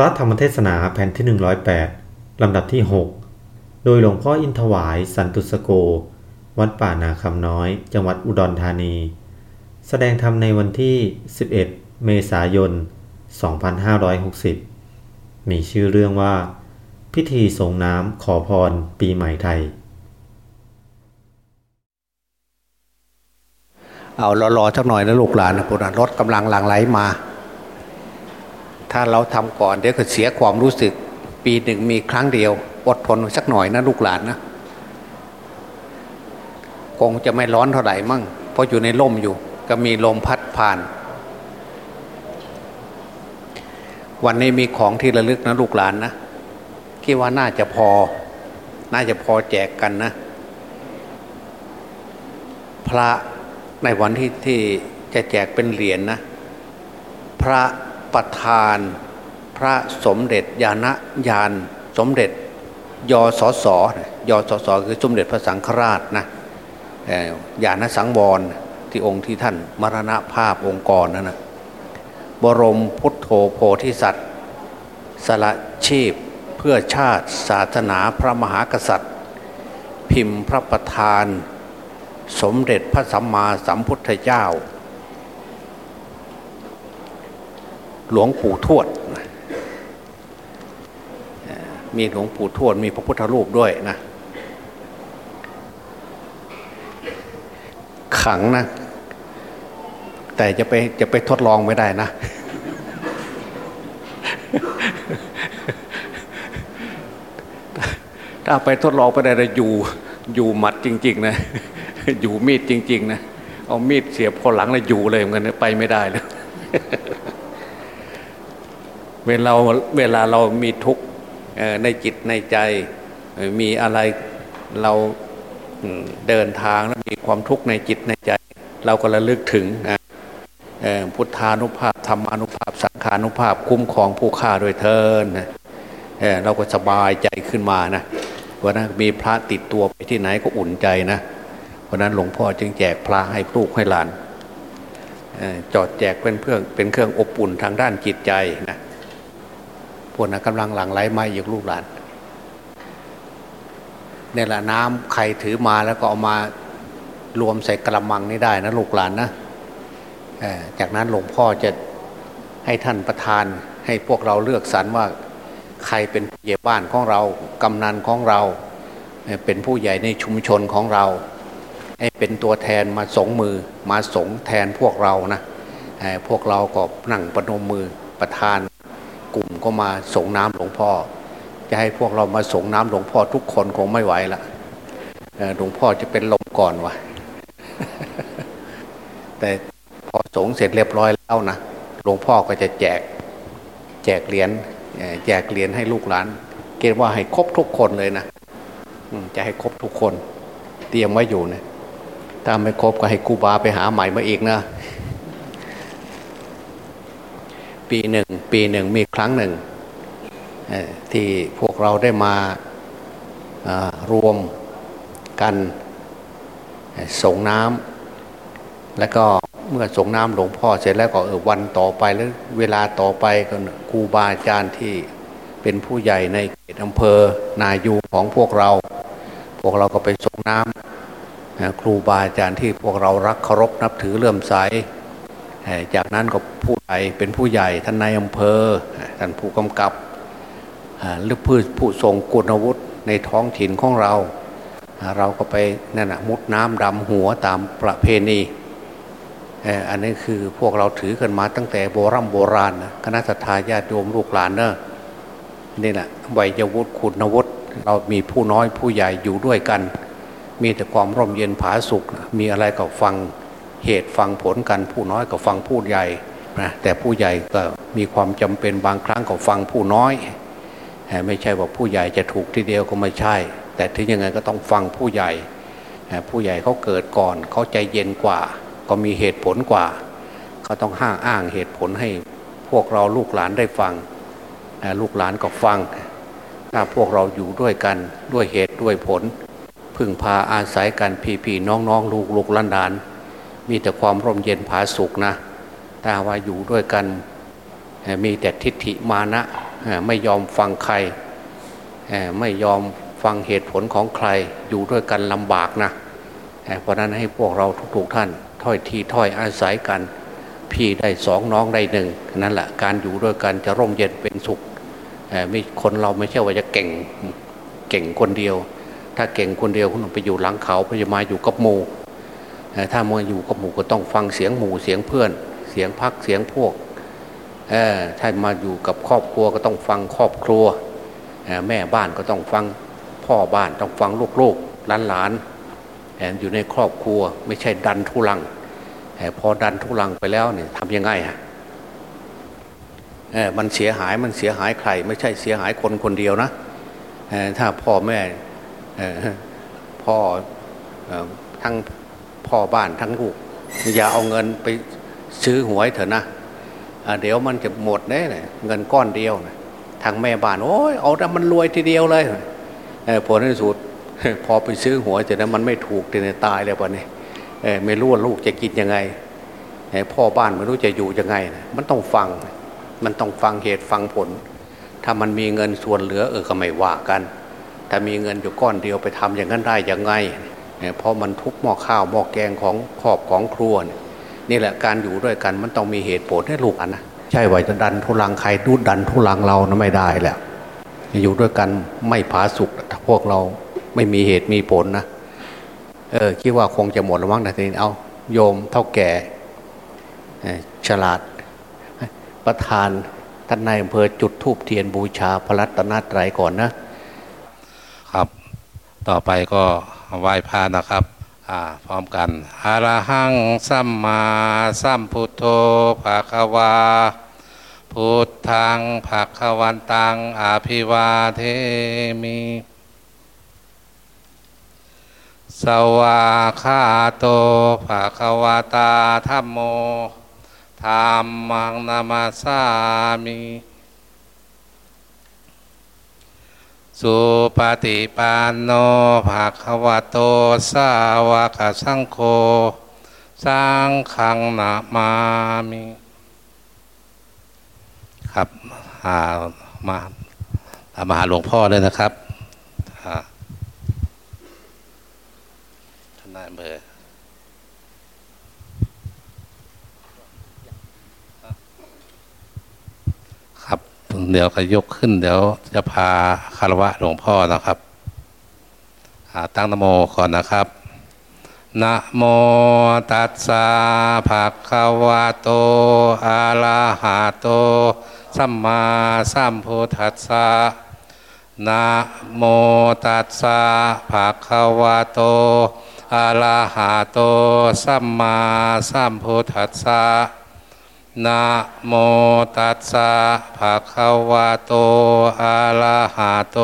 ระธรรมเทศนาแผ่นที่ 108 ลำดับที่ 6 โดยหลวงพ่ออินถวายสันตุสโก วัดป่านาคำน้อย จังหวัดอุดรธานี แสดงธรรมในวันที่ 11 เมษายน 2560 มีชื่อเรื่องว่า พิธีส่งน้ำขอพรปีใหม่ไทย เอารอๆสักหน่อยนะลูกหลานนะพวกนั้นรถกำลังหลั่งไหลมา ถ้าเราทำก่อนเดี๋ยวก็เสียความรู้สึก ปีหนึ่งมีครั้งเดียว อดทนสักหน่อยนะลูกหลานนะคงจะไม่ร้อนเท่าไหร่มั่งเพราะอยู่ในร่มอยู่ ก็มีลมพัดผ่าน วันนี้มีของที่ระลึกนะลูกหลานนะคิดว่าน่าจะพอ น่าจะพอแจกกันนะ พระในวันที่ที่จะแจกเป็นเหรียญนนะ พระ ประธาน พระสมเด็จยานะยานสมเด็จยศสยศสคือสมเด็จพระสังฆราชนะยาณสังวรที่องค์ที่ท่านมรณภาพองค์กรนั่นนะบรมพุทโธโพธิสัตว์ สละชีพเพื่อชาติศาสนาพระมหากษัตริย์ พิมพ์พระประธาน สมเด็จพระสัมมาสัมพุทธเจ้า หลวงปู่ทวด มีหลวงปู่ทวด มีพระพุทธรูปด้วยนะ ขังนะ แต่จะไปจะไปทดลองไม่ได้นะ ถ้าไปทดลองไปได้จะอยู่อยู่หมัดจริง ๆ นะ อยู่มีดจริง ๆ นะ เอามีดเสียบคนหลังแล้วอยู่เลยเหมือนกันไปไม่ได้เลย เวลาเวลาเรามีทุกข์ในจิตในใจมีอะไรเราเดินทางแล้วมีความทุกข์ในจิตในใจ เราก็ระลึกถึงพุทธานุภาพธรรมานุภาพ สังขานุภาพคุ้มครองผู้ฆ่าโดยเทินเราก็สบายใจขึ้นมานะวันนั้นมีพระติดตัวไปที่ไหนก็อุ่นใจนะวันนั้นหลวงพ่อจึงแจกพระให้ลูกให้หลานจอดแจกเป็นเพื่อเป็นเครื่องอบอุ่นทางด้านจิตใจนะ พวกนั้นกำลังหลั่งไหลมาอย่ลูกหลานเนี่ยแหละน้ำใครถือมาแล้วก็เอามารวมใส่กระมังนี่ได้นะลูกหลานนะจากนั้นหลวงพ่อจะให้ท่านประธานให้พวกเราเลือกสรรว่าใครเป็นผู้ใหญ่บ้านของเรา กำนันของเรา เป็นผู้ใหญ่ในชุมชนของเรา ให้เป็นตัวแทนมาสงมือมาสงแทนพวกเรานะพวกเราก็นั่งประนมมือประธาน ก็มาส่งน้ำหลวงพ่อ จะให้พวกเรามาส่งน้ำหลวงพ่อทุกคนคงไม่ไหวละหลวงพ่อจะเป็นลมก่อนวะแต่พอสงเสร็จเรียบร้อยแล้วนะหลวงพ่อก็จะแจกแจกเหรียญแจกเหรียญให้ลูกหลาน เกณฑ์ว่าให้ครบทุกคนเลยนะจะให้ครบทุกคน เตรียมไว้อยู่นะถ้าไม่ครบก็ให้กูบาไปหาใหม่มาอีกนะ ปีหนึ่งปีหนึ่งมีครั้งหนึ่งที่พวกเราได้มารวมกันส่งน้ำแล้วก็เมื่อส่งน้ำหลวงพ่อเสร็จแล้วก็เออวันต่อไปแล้วเวลาต่อไปก็ครูบาอาจารย์ที่เป็นผู้ใหญ่ในเขตอำเภอนายูของพวกเรา พวกเราก็ไปส่งน้ำครูบาอาจารย์ที่พวกเรารักเคารพนับถือเลื่อมใส จากนั้นก็ผู้ใหญ่เป็นผู้ใหญ่ท่านนายอำเภอท่านผู้กำกับหรือผู้ผู้ทรงกุณวุฒิในท้องถิ่นของเรา เราก็ไปนั่นนะมุดน้ำดำหัวตามประเพณีอันนี้คือพวกเราถือกันมาตั้งแต่โบรโบราณนะคณะสัตยาญาติโยมลูกหลานเนอะนี่แหละวัยวุฒิคุณวุฒิเรามีผู้น้อยผู้ใหญ่อยู่ด้วยกัน มีแต่ความร่มเย็นผาสุข มีอะไรก็ฟัง เหตุฟังผลกันผู้น้อยก็ฟังผู้ใหญ่นะแต่ผู้ใหญ่ก็มีความจำเป็นบางครั้งก็ฟังผู้น้อย ไม่ใช่ว่าผู้ใหญ่จะถูกทีเดียวก็ไม่ใช่ แต่ถึงยังไงก็ต้องฟังผู้ใหญ่ ผู้ใหญ่เขาเกิดก่อนเขาใจเย็นกว่า ก็มีเหตุผลกว่าเขาต้องห้างอ้างเหตุผลให้พวกเราลูกหลานได้ฟังลูกหลานก็ฟัง ถ้าพวกเราอยู่ด้วยกันด้วยเหตุด้วยผล พึ่งพาอาศัยกันพี่พี่น้องน้องลูกลูกลันดาน มีแต่ความร่มเย็นผาสุกนะถ้าว่าอยู่ด้วยกันมีแต่ทิฏฐิมานะไม่ยอมฟังใครไม่ยอมฟังเหตุผลของใครอยู่ด้วยกันลำบากนะเพราะนั้นให้พวกเราทุกๆท่านถ้อยทีถ้อยอาศัยกัน พี่ได้สองน้องได้หนึ่งนั่นแหละการอยู่ด้วยกันจะร่มเย็นเป็นสุขไม่คนเราไม่ใช่ว่าจะเก่งเก่งคนเดียว ถ้าเก่งคนเดียวคุณไปอยู่หลังเขาพยามาอยู่กับหมู่ ถ้ามาอยู่กับหมู่ก็ต้องฟังเสียงหมู่เสียงเพื่อน เสียงพักเสียงพวกถ้ามาอยู่กับครอบครัวก็ต้องฟังครอบครัวแม่บ้านก็ต้องฟังพ่อบ้านต้องฟังลูกๆหลานๆอยู่ในครอบครัวไม่ใช่ดันทุลังพอดันทุลังไปแล้วเนี่ยทำยังไงฮะมันเสียหายมันเสียหายใคร ไม่ใช่เสียหายคนคนเดียวนะถ้าพ่อแม่พ่อทั้ง พ่อบ้านทั้งลูกอย่าเอาเงินไปซื้อหวยเถอะนะเดี๋ยวมันจะหมดแน่เงินก้อนเดียวนะทางแม่บ้านโอ้ยเอาแต่มันรวยทีเดียวเลยผลในสุดพอไปซื้อหวยแต่นั้นมันไม่ถูกเนตายเลยปะเนี่ไม่รู้ว่าลูกจะกินยังไงพ่อบ้านไม่รู้จะอยู่ยังไงมันต้องฟัง มันต้องฟังเหตุฟังผล ถ้ามันมีเงินส่วนเหลือเออก็ไม่ว่ากันถ้ามีเงินอยู่ก้อนเดียวไปทำอย่างนั้นได้ยังไง เพราะมันทุกหม้อข้าวหม้อแกงของครอบของครัวนี่แหละการอยู่ด้วยกันมันต้องมีเหตุผลให้ลูกอันนะใช่ว่าจะดันทุลังใครดูดันทุลังเรานะไม่ได้แหละอยู่ด้วยกันไม่ผาสุกถ้าพวกเราไม่มีเหตุมีผลนะเออคิดว่าคงจะหมดแล้วมั้งนะทีนี้เอาโยมเท่าแก่ฉลาด ประธานท่านนายอำเภอจุดทูบเทียนบูชาพระรัตนตรัยก่อนนะครับ ต่อไปก็ ไหว้พระนะครับพร้อมกันอารหังสัมมาสัมพุทโธภาควา พุทธังภาควันตังอาภิวาเทมิ สวาคาโตภาควาตาธรรมโมธรรมังนามาสามิ สุปฏิปันโนภาควะโตสาวกสังโฆสังขังนามามิครับามามาหาหลวงพ่อเลยนะครับท่านนายเบอร์ เดี๋ยวก็ยกขึ้น เดี๋ยวจะพาคารวะหลวงพ่อนะครับตั้งนโมก่อนนะครับนะโมตัสสะภะคะวะโตอะระหะโตสัมมาสัมพุทธัสสะนะโมตัสสะภะคะวะโตอะระหะโตสัมมาสัมพุทธัสสะ นะโมตัสสะภะคะวะโตอะระหะโต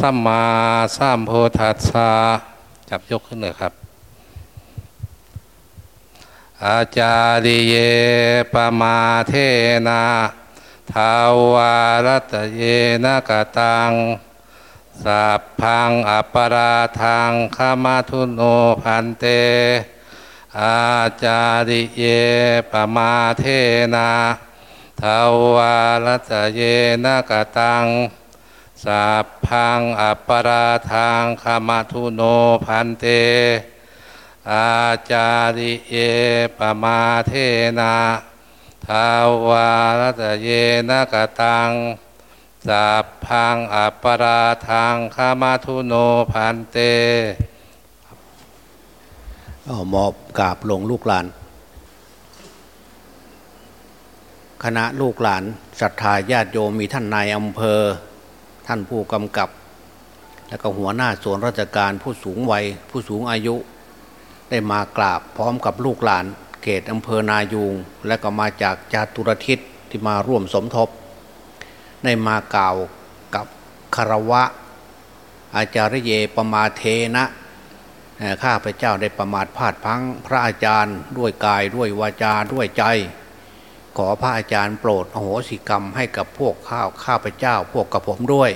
สัมมาสัมพุทธัสสะจับยกขึ้นเลยครับ อาจาริเยปมาเทนะทาวารตเยนะกตังสัพพังอัปราทังขมาทุโนพันเต อาจาริเยปมาเทนะทาวารัตเยนกตังสัพพังอัปราทังขมาทุโนพันเต อาจาริเยปมาเทนะทาวารัตเยนกตังสัพพังอัปราทังขมาทุโนพันเต มอบกราบลงลูกหลาน คณะลูกหลานศรัทธาญาติโยมมีท่านนายอำเภอ ท่านผู้กำกับ แล้วก็หัวหน้าส่วนราชการผู้สูงวัยผู้สูงอายุ ได้มากราบพร้อมกับลูกหลาน เขตอำเภอนายูง และก็มาจากจาตุรทิศที่มาร่วมสมทบ ได้มากล่าวกับคารวะ อาจารย์เยปมาเทนะ ข้าพเจ้าได้ประมาทพลาดพังพระอาจารย์ด้วยกายด้วยวาจาด้วยใจ ขอพระอาจารย์โปรดอโหสิกรรมให้กับพวกข้าข้าพเจ้าพวกกับผมด้วย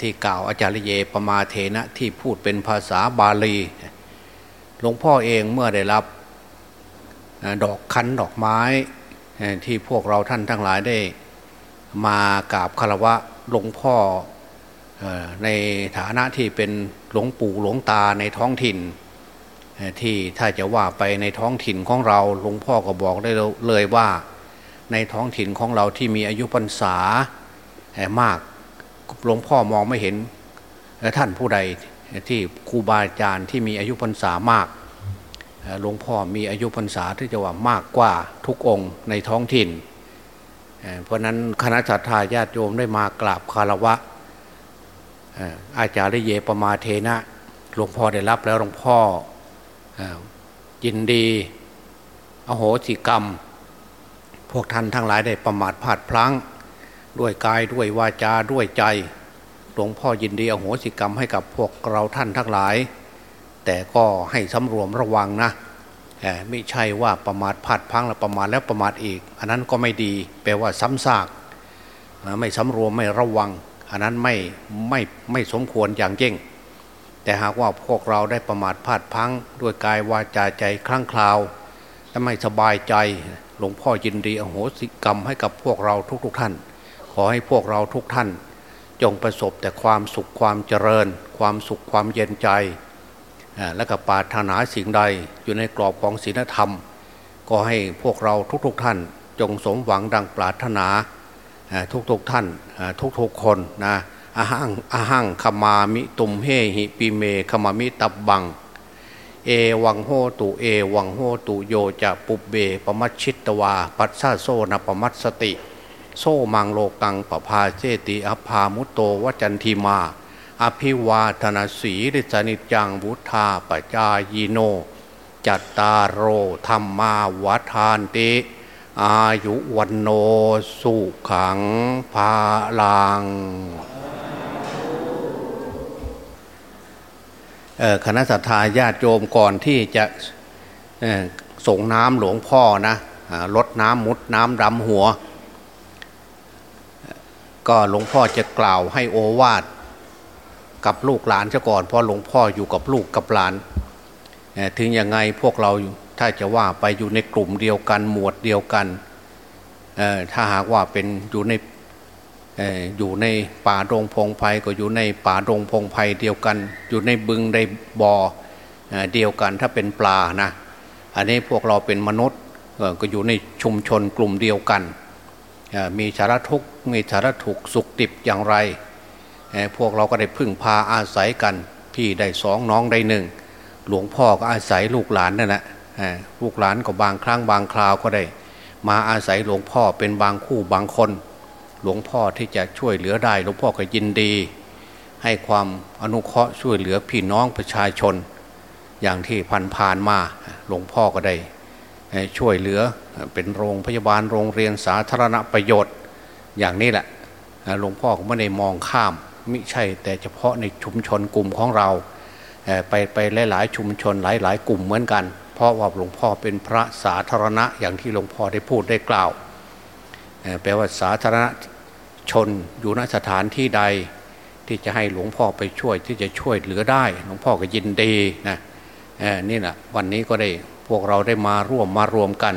ที่กล่าวอาจารย์เยปมาเทนะที่พูดเป็นภาษาบาลีหลวงพ่อเองเมื่อได้รับดอกคันดอกไม้ที่พวกเราท่านทั้งหลายได้ มากราบคารวะหลวงพ่อ ในฐานะที่เป็นหลวงปู่หลวงตาในท้องถิ่น ที่ถ้าจะว่าไปในท้องถิ่นของเราหลวงพ่อก็บอกได้เลยว่าในท้องถิ่นของเราที่มีอายุพรรษามากหลวงพ่อมองไม่เห็นท่านผู้ใดที่ครูบาอาจารย์ที่มีอายุพรรษามากหลวงพ่อมีอายุพรรษาที่จะว่ามากกว่าทุกองค์ในท้องถิ่น เพราะนั้นคณะสัตยาญาติโยมได้มากราบคารวะ อาจารย์เยปมาเทนะหลวงพ่อได้รับแล้วหลวงพ่อยินดีอโหสิกรรม พวกท่านทั้งหลายได้ประมาทพลาดพลั้ง ด้วยกายด้วยวาจาด้วยใจ หลวงพ่อยินดีอโหสิกรรมให้กับพวกเราท่านทั้งหลาย แต่ก็ให้สำรวมระวังนะไม่ใช่ว่าประมาทพลาดพังแล้วประมาทแล้วประมาทอีก อันนั้นก็ไม่ดี แปลว่าซ้ำซาก ไม่สำรวมไม่ระวัง อันนั้นไม่ไม่ไม่สมควรอย่างยิ่ง แต่หากว่าพวกเราได้ประมาทพลาดพังด้วยกายวาจาใจคลั่งคลาวและไม่สบายใจหลวงพ่อยินดีอโหสิกรรมให้กับพวกเราทุกๆทท่าน ขอให้พวกเราทุกท่าน จงประสบแต่ความสุขความเจริญ ความสุขความเย็นใจ และกับปาถนาสิ่งใดอยู่ในกรอบของศีลธรรม ก็ให้พวกเราทุกๆทท่าน จงสมหวังดังปรารถนา ทุกๆทท่านทุกๆคนนะอาหังอาหังขมามิตุมเฮหิปิเมขมามิตับบัง เอวังโหตุเอวังโหตุโยจะปุบเบปมัชชิตวา ปัสสะโซนปมัสสติ โซมังโลกังปภาเจติอภามุตโตวจันทีมา อภิวาธนาสีริสนิจังบุธาปจายโน จัตตารโรธรรมาวัฏานติ อายุวันโนสุขังภาลังคณะสัตยาญาติโยมก่อนที่จะส่งน้ำหลวงพ่อนะลดน้ำมุดน้ำดำหัว ก็หลวงพ่อจะกล่าวให้โอวาทกับลูกหลานซะก่อนเพราะหลวงพ่ออยู่กับลูกกับหลาน ถึงยังไงพวกเรา ถ้าจะว่าไปอยู่ในกลุ่มเดียวกันหมวดเดียวกันถ้าหากว่าเป็นอยู่ในอยู่ในป่าดงพงไพ่ก็อยู่ในป่าดงพงไพ่เดียวกัน อยู่ในบึงในบ่อเดียวกันถ้าเป็นปลานะอันนี้พวกเราเป็นมนุษย์ก็อยู่ในชุมชนกลุ่มเดียวกัน มีสารทุกมีสารถูกสุขดิบอย่างไร พวกเราก็ได้พึ่งพาอาศัยกัน พี่ได้สองน้องได้หนึ่ง หลวงพ่อก็อาศัยลูกหลานนั่นแหละ ลูกหลานก็บางครั้งบางคราวก็ได้ มาอาศัยหลวงพ่อเป็นบางคู่บางคน หลวงพ่อที่จะช่วยเหลือได้ หลวงพ่อก็ยินดี ให้ความอนุเคราะห์ช่วยเหลือพี่น้องประชาชน อย่างที่ผ่านผ่านมาหลวงพ่อก็ได้ ช่วยเหลือเป็นโรงพยาบาลโรงเรียนสาธารณประโยชน์อย่างนี้แหละหลวงพ่อก็ไม่ได้มองข้ามมิใช่แต่เฉพาะในชุมชนกลุ่มของเรา ไปไปหลาย ๆ ชุมชนหลาย ๆ กลุ่มเหมือนกัน เพราะว่าหลวงพ่อเป็นพระสาธารณะอย่างที่หลวงพ่อได้พูดได้กล่าวแปลว่าสาธารณชนอยู่ณสถานที่ใดที่จะให้หลวงพ่อไปช่วยที่จะช่วยเหลือได้ หลวงพ่อก็ยินดีนะนี่แหละวันนี้ก็ได้พวกเราได้มาร่วมมารวมกัน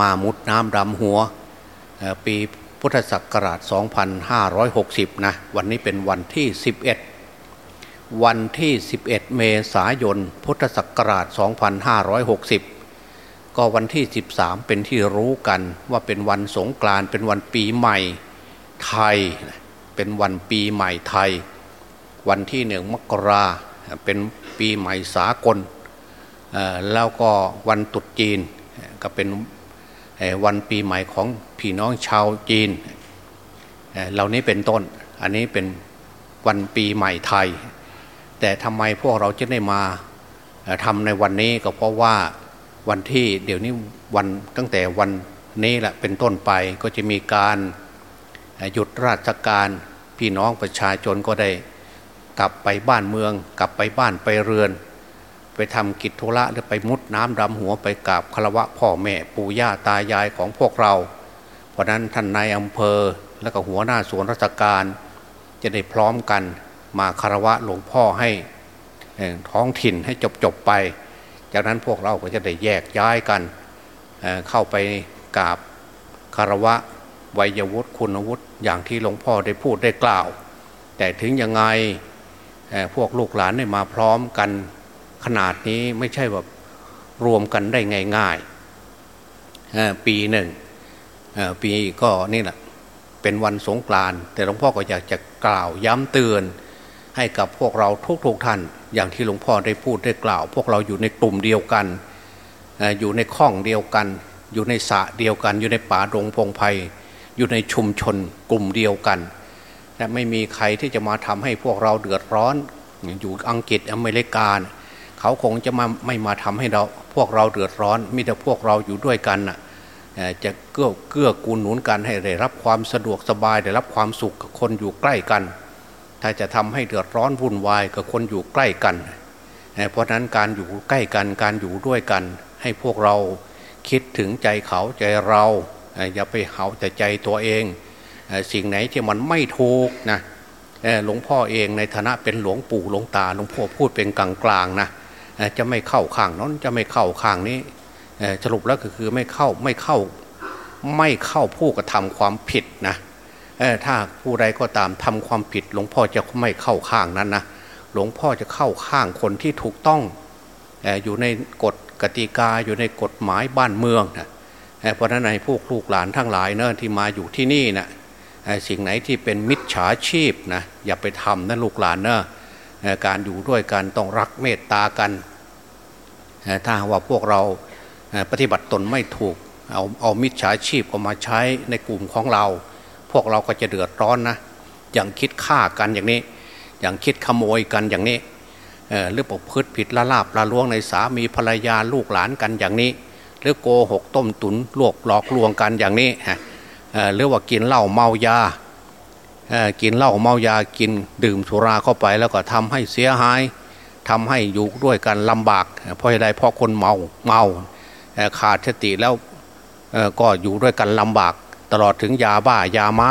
มามุดน้ำดำหัวปีพุทธศักราช 2560 นะ วันนี้เป็นวันที่ 11 วันที่ 11 เมษายน พุทธศักราช 2560 ก็วันที่ 13 เป็นที่รู้กันว่าเป็นวันสงกรานต์เป็นวันปีใหม่ไทย เป็นวันปีใหม่ไทย วันที่หนึ่งมกราเป็นปีใหม่สากล แล้วก็วันตุดจีนก็เป็นวันปีใหม่ของพี่น้องชาวจีน เหล่านี้เป็นต้น อันนี้เป็นวันปีใหม่ไทย แต่ทำไมพวกเราจะได้มาทำในวันนี้ก็เพราะว่าวันที่เดี๋ยวนี้วันตั้งแต่วันนี้แหละเป็นต้นไปก็จะมีการหยุดราชการพี่น้องประชาชนก็ได้ กลับไปบ้านเมือง กลับไปบ้านไปเรือน ไปทำกิจธุระหรือไปมุดน้ำดำหัวไปกราบคารวะพ่อแม่ปู่ย่าตายายของพวกเรา เพราะนั้นท่านนายอำเภอและก็หัวหน้าส่วนราชการ จะได้พร้อมกัน มาคารวะหลวงพ่อให้ท้องถิ่นให้จบจบไป จากนั้นพวกเราก็จะได้แยกย้ายกันเเข้าไปกราบคารวะวัยวุฒิคุณวุฒิอย่างที่หลวงพ่อได้พูดได้กล่าว แต่ถึงยังไงพวกลูกหลานได้มาพร้อมกันขนาดนี้ไม่ใช่แบบรวมกันได้ง่ายๆปีหนึ่งปีก็นี่แหละเป็นวันสงกรานต์แต่หลวงพ่อก็อยากจะกล่าวย้ำเตือน ให้กับพวกเราทุกๆทท่าน อย่างที่หลวงพ่อได้พูดได้กล่าว พวกเราอยู่ในกลุ่มเดียวกัน อยู่ในข้องเดียวกัน อยู่ในสระเดียวกัน อยู่ในป่าดงพงไพ่อยู่ในชุมชนกลุ่มเดียวกันและไม่มีใครที่จะมาทำให้พวกเราเดือดร้อน อยู่อังกฤษอเมริกาเขาคงจะมาไม่มาทำให้เราพวกเราเดือดร้อนมีแต่พวกเราอยู่ด้วยกันน่ะจะเกื้อเกื้อกูลหนุนกันให้ได้รับความสะดวกสบายได้รับความสุขกับคนอยู่ใกล้กัน ถ้าจะทำให้เดือดร้อนวุ่นวายกับคนอยู่ใกล้กัน เพราะนั้นการอยู่ใกล้กันการอยู่ด้วยกัน ให้พวกเราคิดถึงใจเขาใจเรา อย่าไปเขาแต่ใจตัวเอง สิ่งไหนที่มันไม่ถูกนะหลวงพ่อเองในฐานะเป็นหลวงปู่หลวงตาหลวงพ่อพูดเป็นกลางๆนะจะไม่เข้าข้างนั้นจะไม่เข้าข้างนี้สรุปแล้วก็คือไม่เข้าไม่เข้าไม่เข้าผู้กระทำความผิดนะ ถ้าผู้ใดก็ตามทำความผิด หลวงพ่อจะไม่เข้าข้างนั้นนะหลวงพ่อจะเข้าข้างคนที่ถูกต้องอยู่ในกฎกติกาอยู่ในกฎหมายบ้านเมืองนะเพราะนั้นในพวกลูกหลานทั้งหลายเนะที่มาอยู่ที่นี่นะสิ่งไหนที่เป็นมิจฉาชีพนะอย่าไปทำนะลูกหลานเนะการอยู่ด้วยกันต้องรักเมตตากัน ถ้าว่าพวกเราปฏิบัติตนไม่ถูกเอาเอามิจฉาชีพออกมาใช้ในกลุ่มของเรา พวกเราก็จะเดือดร้อนนะอย่างคิดฆ่ากันอย่างนี้ อย่างคิดขโมยกันอย่างนี้หรือประพฤติผิดละลาบละล้วงในสามีภรรยาลูกหลานกันอย่างนี้ หรือโกหกต้มตุนลวกหลอกลวงกันอย่างนี้หรือว่ากินเหล้าเมายากินเหล้าเมายากินดื่มสุราเข้าไปแล้วก็ทำให้เสียหายทำให้อยู่ด้วยกันลำบาก เพราะอะไรเพราะคนเมาเมาขาดสติแล้วก็อยู่ด้วยกันลำบาก ตลอดถึงยาบ้ายามา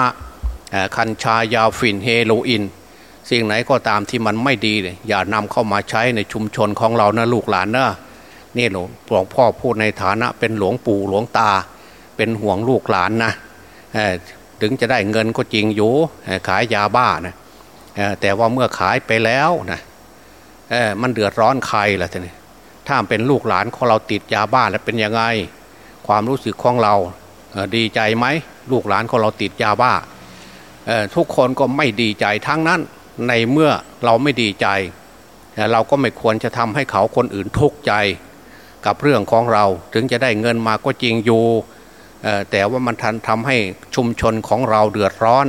คัญชายาฟินเฮโรอีนสิ่งไหนก็ตามที่มันไม่ดีเลยอย่านำเข้ามาใช้ในชุมชนของเรานะลูกหลานนะนี่หลวงหลวงพ่อพูดในฐานะเป็นหลวงปู่หลวงตา เป็นห่วงลูกหลานนะถึงจะได้เงินก็จริงอยู่ขายยาบ้านะแต่ว่าเมื่อขายไปแล้วนะมันเดือดร้อนใครล่ะท่านถ้าเป็นลูกหลานของเราติดยาบ้าแล้วเป็นยังไง ความรู้สึกของเรา ดีใจไหมลูกหลานของเราติดยาบ้าทุกคนก็ไม่ดีใจทั้งนั้นในเมื่อเราไม่ดีใจ เราก็ไม่ควรจะทำให้เขาคนอื่นทุกข์ใจกับเรื่องของเราถึงจะได้เงินมาก็จริงอยู่แต่ว่ามันทันทำให้ชุมชนของเราเดือดร้อน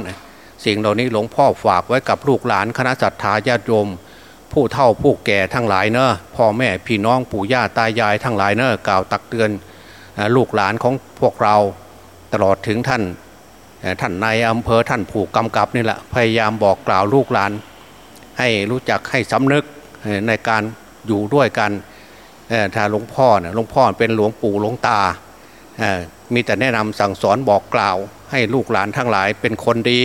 สิ่งเหล่านี้หลวงพ่อฝากไว้กับลูกหลานคณะสัตยาญาติโยม ผู้เฒ่าผู้แก่ทั้งหลายเนอะพ่อแม่พี่น้องปู่ย่าตายายทั้งหลายเนอะกล่าวตักเตือนลูกหลานของพวกเรา ตลอดถึงท่านท่านนายอำเภอท่านผู้กำกับนี่แหละพยายามบอกกล่าวลูกหลาน ให้รู้จักให้สำนึกในการอยู่ด้วยกันถ้าหลวงพ่อเนี่ยหลวงพ่อเป็นหลวงปู่หลวงตา มีแต่แนะนำสั่งสอนบอกกล่าว ให้ลูกหลานทั้งหลายเป็นคนดี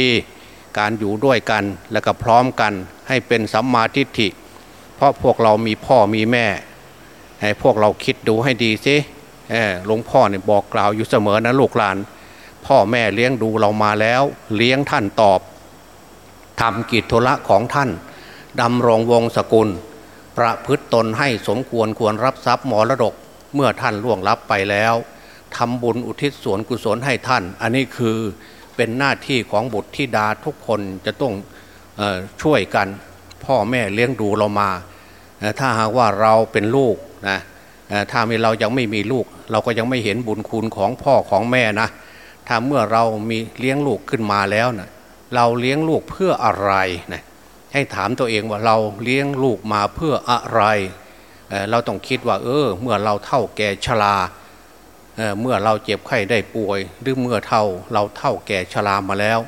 การอยู่ด้วยกันและก็พร้อมกันให้เป็นสัมมาทิฏฐิ เพราะพวกเรามีพ่อมีแม่ ให้พวกเราคิดดูให้ดีสิหลวงพ่อเนี่ยบอกกล่าวอยู่เสมอนะลูกหลาน พ่อแม่เลี้ยงดูเรามาแล้ว เลี้ยงท่านตอบทำกิจธุระของท่านดำรงวงศกุล ประพฤตตนให้สมควรควรรับทรัพย์มรดกเมื่อท่านล่วงลับไปแล้วทำบุญอุทิศส่วนกุศลให้ท่าน อันนี้คือเป็นหน้าที่ของบุตรธิดาทุกคนจะต้องช่วยกัน พ่อแม่เลี้ยงดูเรามา ถ้าหากว่าเราเป็นลูกนะถ้าเรายังไม่มีลูก เราก็ยังไม่เห็นบุญคุณของพ่อของแม่นะ ถ้าเมื่อเรามีเลี้ยงลูกขึ้นมาแล้วนะเราเลี้ยงลูกเพื่ออะไรนะให้ถามตัวเองว่าเราเลี้ยงลูกมาเพื่ออะไรเเราต้องคิดว่า เออ เมื่อเราเท่าแก่ชราเเมื่อเราเจ็บไข้ได้ป่วย หรือเมื่อเท่าเราเท่าแก่ชรามาแล้ว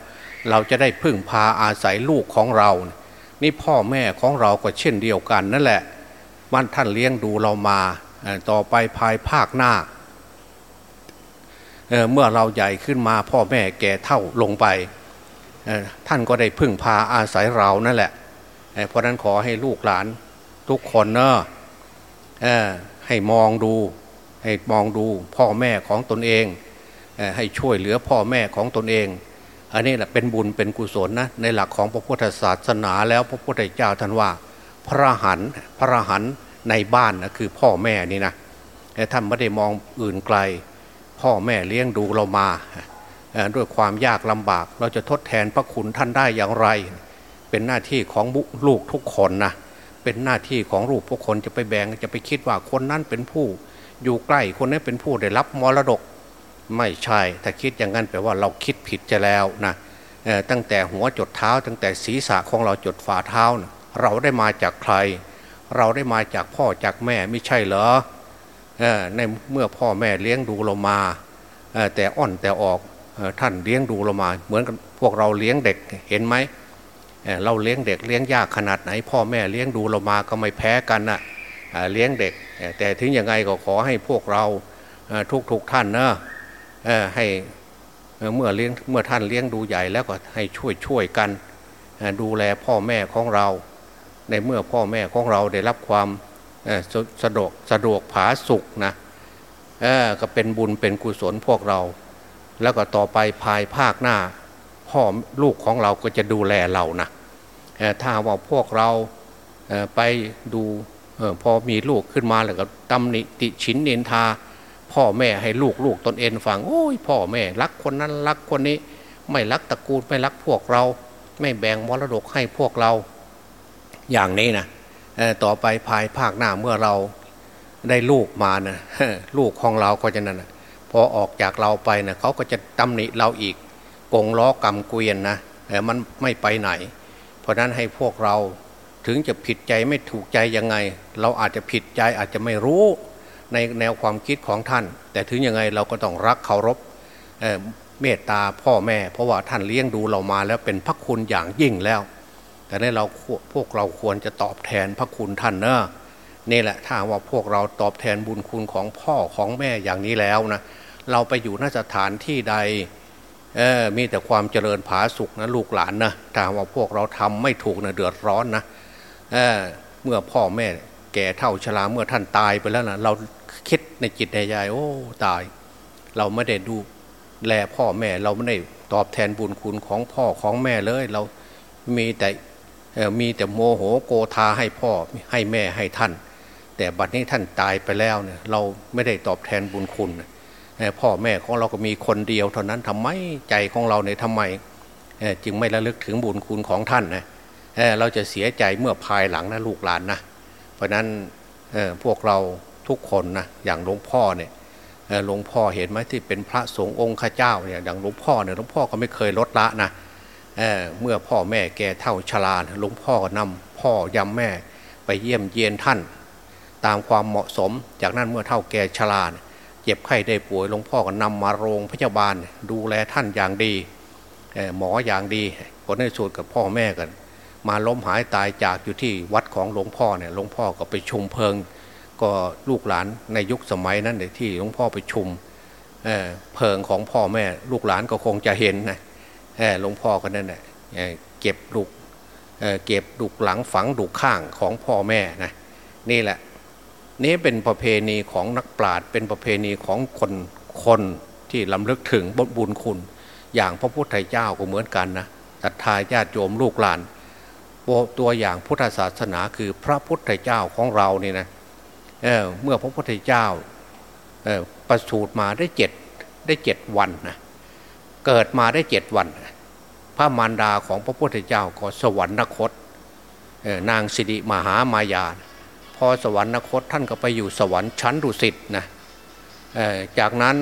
เราจะได้พึ่งพาอาศัยลูกของเรา นี่พ่อแม่ของเราก็เช่นเดียวกันนั่นแหละวันท่านเลี้ยงดูเรามาต่อไปภายภาคหน้า เเมื่อเราใหญ่ขึ้นมาพ่อแม่แก่เท่าลงไป ท่านก็ได้พึ่งพาอาศัยเรานั่นแหละเพราะนั้นขอให้ลูกหลานทุกคนเนอะให้มองดู ให้มองดูพ่อแม่ของตนเอง ให้ช่วยเหลือพ่อแม่ของตนเอง อันนี้แหละเป็นบุญเป็นกุศลนะในหลักของพระพุทธศาสนาแล้วพระพุทธเจ้าท่านว่า พระหันพระหันในบ้านนะคือพ่อแม่นี่นะท่านไม่ได้มองอื่นไกล พ่อแม่เลี้ยงดูเรามา ด้วยความยากลำบาก เราจะทดแทนพระคุณท่านได้อย่างไร เป็นหน้าที่ของลูกทุกคนนะเป็นหน้าที่ของลูกทุกคนจะไปแบ่งจะไปคิดว่าคนนั้นเป็นผู้ อยู่ใกล้คนนี้นเป็นผู้ได้รับมรดก ไม่ใช่ถ้าคิดอย่างนั้นแปลว่าเราคิดผิดจะแล้วนะตั้งแต่หัวจดเท้า ตั้งแต่ศีรษะของเราจดฝ่าเท้านะเราได้มาจากใคร เราได้มาจากพ่อจากแม่ไม่ใช่เหรอ ในเมื่อพ่อแม่เลี้ยงดูเรามาแต่อ่อนแต่ออกท่านเลี้ยงดูเรามา เหมือนกับพวกเราเลี้ยงเด็กเห็นไหมเราเลี้ยงเด็กเลี้ยงยากขนาดไหน พ่อแม่เลี้ยงดูเรามาก็ไม่แพ้กันนะเลี้ยงเด็ก แต่ถึงยังไงก็ขอให้พวกเราทุกทุกท่านนะให้เมื่อเลี้ยงเมื่อท่านเลี้ยงดูใหญ่แล้วก็ให้ช่วยช่วยกัน ดูแลพ่อแม่ของเรา ในเมื่อพ่อแม่ของเราได้รับความ สะดวกสะดวกผาสุกนะก็เป็นบุญเป็นกุศลพวกเรา แล้วก็ต่อไปภายภาคหน้า พ่อลูกของเราก็จะดูแลเรานะถ้าว่าพวกเราไปดูพอมีลูกขึ้นมาแล้วก็ตำหนิติฉินเนินทา พ่อแม่ให้ลูกลูกตนเองฟังโอ้ยพ่อแม่รักคนนั้นรักคนนี้ ไม่รักตระกูลไม่รักพวกเรา ไม่แบ่งมรดกให้พวกเรา อย่างนี้นะ ต่อไปภายภาคหน้าเมื่อเราได้ลูกมานะลูกของเราก็จะนั่นนะพอออกจากเราไปนะเขาก็จะตำหนิเราอีกกงล้อกำเกวียนนะแต่มันไม่ไปไหน เพราะนั้นให้พวกเราถึงจะผิดใจไม่ถูกใจยังไง เราอาจจะผิดใจอาจจะไม่รู้ในแนวความคิดของท่าน แต่ถึงยังไงเราก็ต้องรักเคารพเเมตตาพ่อแม่ เพราะว่าท่านเลี้ยงดูเรามาแล้วเป็นพระคุณอย่างยิ่งแล้ว แต่ในเราพวกเราควรจะตอบแทนพระคุณท่านเนอะนี่แหละถ้าว่าพวกเราตอบแทนบุญคุณของพ่อของแม่อย่างนี้แล้วนะเราไปอยู่นสถานที่ใดเออมีแต่ความเจริญผาสุกนะลูกหลานนะถ้าว่าพวกเราทำไม่ถูกนะเดือดร้อนนะเเมื่อพ่อแม่แก่เท่าชราเมื่อท่านตายไปแล้วนะเราคิดในจิตในใจโอ้ตาย เราไม่ได้ดูแลพ่อแม่เราไม่ได้ตอบแทนบุญคุณของพ่อของแม่เลย เรามีแต่ มีแต่โมโหโกธาให้พ่อให้แม่ให้ท่าน แต่บัดนี้ท่านตายไปแล้วเนี่ยเราไม่ได้ตอบแทนบุญคุณพ่อแม่ของเราก็มีคนเดียวเท่านั้นทำไมใจของเราเนี่ยทำไมจึงไม่ระลึกถึงบุญคุณของท่านนะเราจะเสียใจเมื่อภายหลังนะลูกหลานนะเพราะนั้นพวกเราทุกคนนะอย่างหลวงพ่อเนี่ยหลวงพ่อเห็นไหมที่เป็นพระสงฆ์องค์ข้าเจ้าเนี่ยอย่างหลวงพ่อเนี่ยหลวงพ่อก็ไม่เคยลดละนะ เเมื่อพ่อแม่แก่เท่าชราหลวงพ่อก็นำพ่อยำแม่ไปเยี่ยมเยียนท่าน ตามความเหมาะสม จากนั้นเมื่อเท่าแก่ชราเจ็บไข้ได้ป่วยหลวงพ่อก็นำมาโรงพยาบาลดูแลท่านอย่างดีหมออย่างดีผลในสุดกับพ่อแม่กัน มาล้มหายตายจากอยู่ที่วัดของหลวงพ่อเนี่ยหลวงพ่อก็ไปชุมเพลิง ก็ลูกหลานในยุคสมัยนั้นเนที่หลวงพ่อไปชุมเเพลิงของพ่อแม่ ลูกหลานก็คงจะเห็นนะ หลวงพ่อก็นั่นแหละเก็บลูกเก็บดุกหลังฝังดุกข้างของพ่อแม่นะนี่แหละนี่เป็นประเพณีของนักปราชญ์เป็นประเพณีของคนคนที่ลำลึกถึงบุญคุณ อย่างพระพุทธเจ้าก็เหมือนกันนะศรัทธาญาติโยมลูกหลานตัวอย่างพุทธศาสนาคือพระพุทธเจ้าของเราเนี่ยนะเเมื่อพระพุทธเจ้าประสูติมาได้เจ็ดได้เจ็ดวันนะเกิดมาได้เจ็ดวันพ ระมารดาของพระพุทธเจ้าก็สวรรคตนางสิริมหามายา พอสวรรคตท่านก็ไปอยู่สวรรค์ชั้นดุสิตนะจากนั้น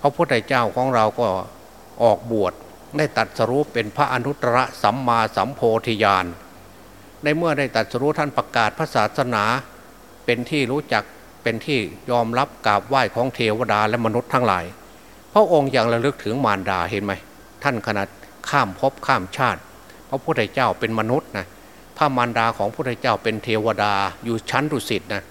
พระพุทธเจ้าของเราก็ออกบวชได้ตัดสรู้เป็นพระอนุตตรสัมมาสัมโพธิญาณในเมื่อได้ตัดสรู้ท่านประกาศพระศาสนาเป็นที่รู้จักเป็นที่ยอมรับกราบไหว้ของเทวดาและมนุษย์ทั้งหลาย ระองค์ยังระลึกถึงมารดาเห็นไหมท่านขนาดข้ามภพข้ามชาติ พระพุทธเจ้าเป็นมนุษย์นะพระมารดาของพระพุทธเจ้าเป็นเทวดาอยู่ชั้นดุสิตนะ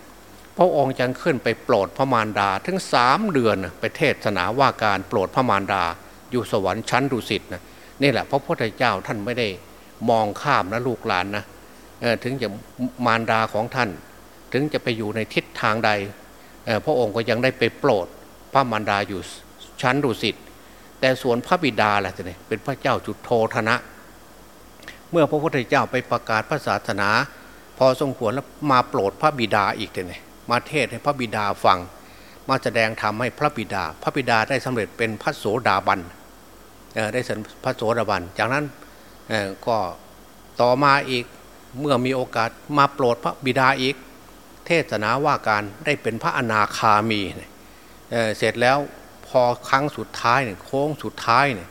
พระองค์จังขึ้นไปโปรดพระมารดาถึงสามเดือนไปเทศนาว่าการโปรดพระมารดา อยู่สวรรค์ชั้นดุสิตนะนี่แหละพระพุทธเจ้าท่านไม่ได้มองข้ามนะลูกหลานนะถึงจะมารดาของท่าน ถึงจะไปอยู่ในทิศทางใดพระองค์ก็ยังได้ไปโปรดพระมารดาอยู่ ชั้นดุสิตแต่ส่วนพระบิดาแหละจะเนี่ยเป็นพระเจ้าจุดโทธนะ เมื่อพระพุทธเจ้าไปประกาศพระศาสนา พอสมควรแล้วมาโปรดพระบิดาอีกเนี่ยมาเทศให้พระบิดาฟัง มาแสดงธรรมให้พระบิดา พระบิดาได้สำเร็จเป็นพระโสดาบันได้สันพระโสดาบัน จากนั้นก็ต่อมาอีกเมื่อมีโอกาสมาโปรดพระบิดาอีก เทศนาว่าการได้เป็นพระอนาคามีเเสร็จแล้ว อครั้งสุดท้ายเนี่ยโค้งสุดท้ายเนี่ย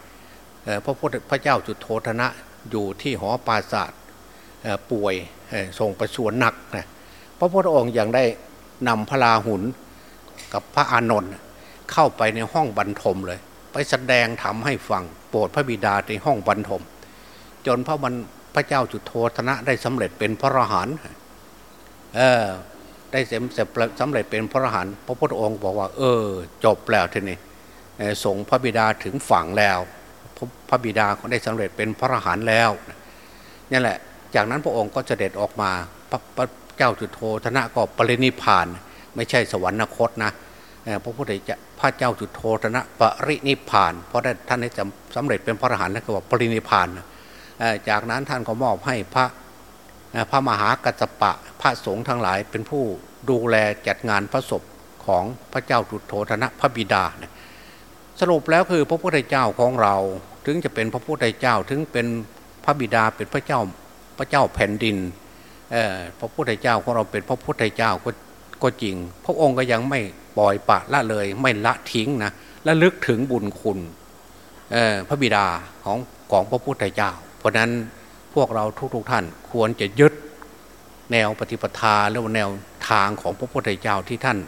พระพุทธพระเจ้าจุดโทธนะอยู่ที่หอปราศาสตร์ป่วยทรงประชวรหนักนะพระพุทธองค์ยังได้นำพระลาหุนกับพระอานนท์เข้าไปในห้องบรรทมเลย ไปแสดงธรรมให้ฟังโปรดพระบิดาในห้องบรรทม จนพระบรรพระเจ้าจุดโทธนะได้สำเร็จเป็นพระอรหันต์เออได้เสร็จสำเร็จเป็นพระอรหันต์พระพุทธองค์บอกว่า เออ จบแล้วทีนี้ ส่งพระบิดาถึงฝั่งแล้ว พระบิดาเขาได้สำเร็จเป็นพระอรหันต์แล้วนี่แหละ จากนั้นพระองค์ก็เสด็จออกมาพระเจ้าจุดโทธนะก็ปรินิพาน ไม่ใช่สวรรคตนะพระพุทธเจ้าพระเจ้าจุดโทธนะปรินิพาน เพราะได้ท่านได้สำเร็จเป็นพระอรหันต์แล้วก็ว่าปรินิพานจากนั้นท่านก็มอบให้พระพระมหากัจจปะพระสงฆ์ทั้งหลายเป็นผู้ดูแลจัดงานพระศพของพระเจ้าจุดโทธนะพระบิดา สรุปแล้วคือพระพุทธเจ้าของเรา ถึงจะเป็นพระพุทธเจ้าถึงเป็นพระบิดาเป็นพระเจ้าพระเจ้าแผ่นดินพระพุทธเจ้าของเราเป็นพระพุทธเจ้าก็ก็จริง พระองค์ก็ยังไม่ปล่อยปะละเลย ไม่ละทิ้งนะและลึกถึงบุญคุณพระบิดาของของพระพุทธเจ้า เพราะนั้นพวกเราทุกๆทท่านควรจะยึดแนวปฏิปทาหรือแนวทางของพระพุทธเจ้าที่ท่าน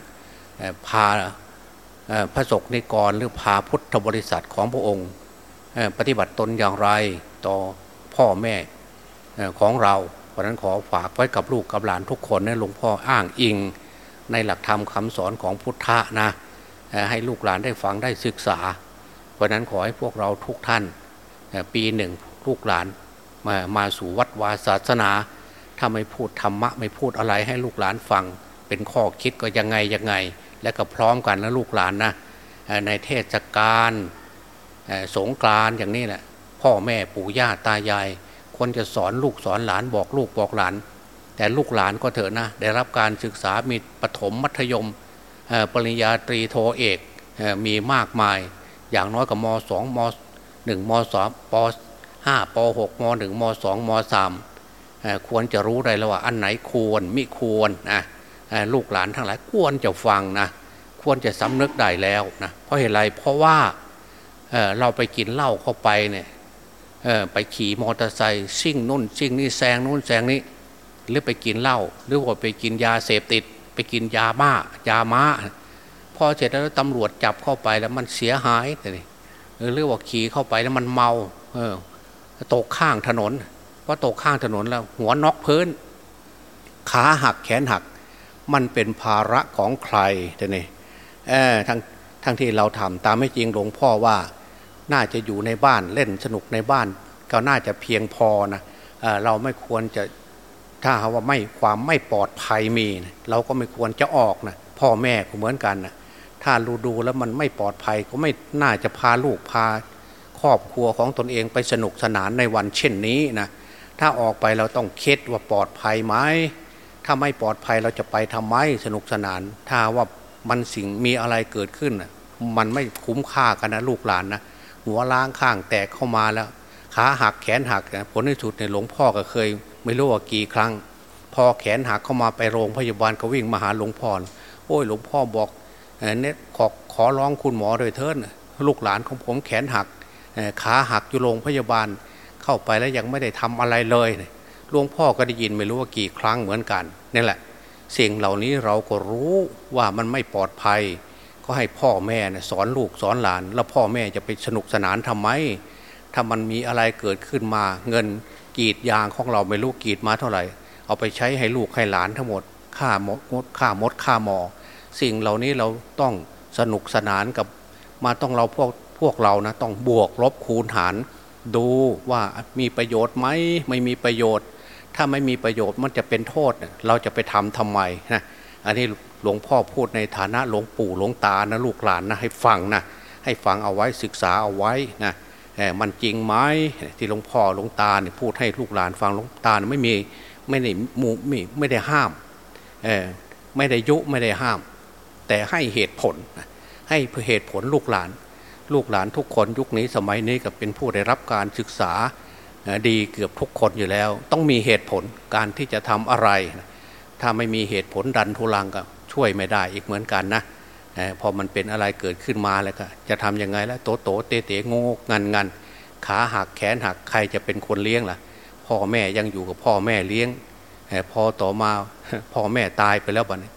พา พระศกนิกรหรือพาพุทธบริษัทของพระองค์ ปฏิบัติตนอย่างไรต่อพ่อแม่ของเราเพราะนั้นขอฝากไว้กับลูกกับหลานทุกคนนะหลวงพ่ออ้างอิง ในหลักธรรมคำสอนของพุทธะนะให้ลูกหลานได้ฟังได้ศึกษา เพราะนั้นขอให้พวกเราทุกท่านปีหนึ่งลูกหลานมามาสู่วัดวาศาสนา ถ้าไม่พูดธรรมะไม่พูดอะไรให้ลูกหลานฟัง เป็นข้อคิดก็ยังไงยังไง และก็พร้อมกันนะลูกหลานนะในเทศกาลสงกรานอย่างนี้แหละพ่อแม่ปู่ย่าตายายควรจะสอนลูกสอนหลานบอกลูกบอกหลาน แต่ลูกหลานก็เถอะนะได้รับการศึกษามีปฐมมัธยมปริญญาตรีโทเอกมีมากมาย อย่างน้อยกับมสองมหนึ่งมสองปห้าปหกมหนึ่งมสองมสามควรจะรู้ได้แล้วว่าอันไหนควรไมิควรนะ ลูกหลานทั้งหลายควรจะฟังนะควรจะสำนึกได้แล้วนะเพราะเหตุไรเพราะว่าเเราไปกินเหล้าเข้าไปเนี่ยไปขี่มอเตอร์ไซค์ซิ่งนู่นซิ่งนี่แซงนู่นแซงนี้หรือไปกินเหล้าหรือว่าไปกินยาเสพติด ไปกินยาบ้ายาม้าพอเสร็จแล้วตำรวจจับเข้าไปแล้วมันเสียหายแต่นี่หรือว่าขี่เข้าไปแล้วมันเมาเออตกข้างถนนพอตกข้างถนนแล้วหัวนอกพื้น ขาหักแขนหัก มันเป็นภาระของใครแต่นี่ทั้งทั้งที่เราทำตามไม่จริงหลวงพ่อว่าน่าจะอยู่ในบ้านเล่นสนุกในบ้าน ก็น่าจะเพียงพอนะเเราไม่ควรจะถ้าว่าไม่ความไม่ปลอดภัยมีนะเราก็ไม่ควรจะออกนะพ่อแม่ก็เหมือนกันนะถ้ารูดูแล้วมันไม่ปลอดภัยก็ไม่น่าจะพาลูกพา ครอบครัวของตนเองไปสนุกสนานในวันเช่นนี้นะถ้าออกไปเราต้องคิดว่าปลอดภัยไหม ถ้าไม่ปลอดภัยเราจะไปทำไมสนุกสนาน ถ้าว่ามันสิ่งมีอะไรเกิดขึ้น มันไม่คุ้มค่ากันนะลูกหลานนะหัวล้างข้างแตกเข้ามาแล้วขาหักแขนหักผลที่สุดในหลวงพ่อก็เคย ไม่รู้ว่ากี่ครั้ง พอแขนหักเข้ามาไปโรงพยาบาลก็วิ่งมาหาหลวงพ่อโอ้ยหลวงพ่อบอกเนี่ยขอขอร้องคุณหมอโดยเทินลูกหลานของผมแขนหักขาหักอยู่โรงพยาบาลเข้าไปแล้วยังไม่ได้ทำอะไรเลย หลวงพ่อก็ได้ยินไม่รู้ว่ากี่ครั้งเหมือนกันนี่แหละสิ่งเหล่านี้เราก็รู้ว่ามันไม่ปลอดภัย ก็ให้พ่อแม่สอนลูกสอนหลาน แล้วพ่อแม่จะไปสนุกสนานทำไมถ้ามันมีอะไรเกิดขึ้นมา เงินกีดยางของเราไม่รู้กีดมาเท่าไหร่ เอาไปใช้ให้ลูกให้หลานทั้งหมดค่ามดค่ามดค่าหมอ สิ่งเหล่านี้เราต้องสนุกสนานกับมาต้องเราพวกพวกเรานะต้องบวกลบคูณหาร ดูว่ามีประโยชน์ไหมไม่มีประโยชน์ ถ้าไม่มีประโยชน์มันจะเป็นโทษ เราจะไปทำทำไมนะอันนี้หลวงพ่อพูดในฐานะหลวงปู่หลวงตานะลูกหลานนะให้ฟังนะให้ฟังเอาไว้ศึกษาเอาไว้นะมันจริงไหมที่หลวงพ่อหลวงตาเนี่ยพูดให้ลูกหลานฟังหลวงตาไม่มีไม่ได้มูไม่ไม่ได้ห้ามไม่ได้ยุไม่ได้ห้าม แต่ให้เหตุผลให้เหตุผลลูกหลาน ลูกหลานทุกคนยุคนี้สมัยนี้ก็เป็นผู้ได้รับการศึกษา ดีเกือบทุกคนอยู่แล้ว ต้องมีเหตุผลการที่จะทำอะไร ถ้าไม่มีเหตุผลดันทุลังก็ช่วยไม่ได้อีกเหมือนกันนะพอมันเป็นอะไรเกิดขึ้นมาแล้วก็จะทำยังไงแล้วโตโตเตเตงงงันงันขาหักแขนหักใครจะเป็นคนเลี้ยงล่ะ พ่อแม่ยังอยู่กับพ่อแม่เลี้ยงพอต่อมาพ่อแม่ตายไปแล้วบ้านี้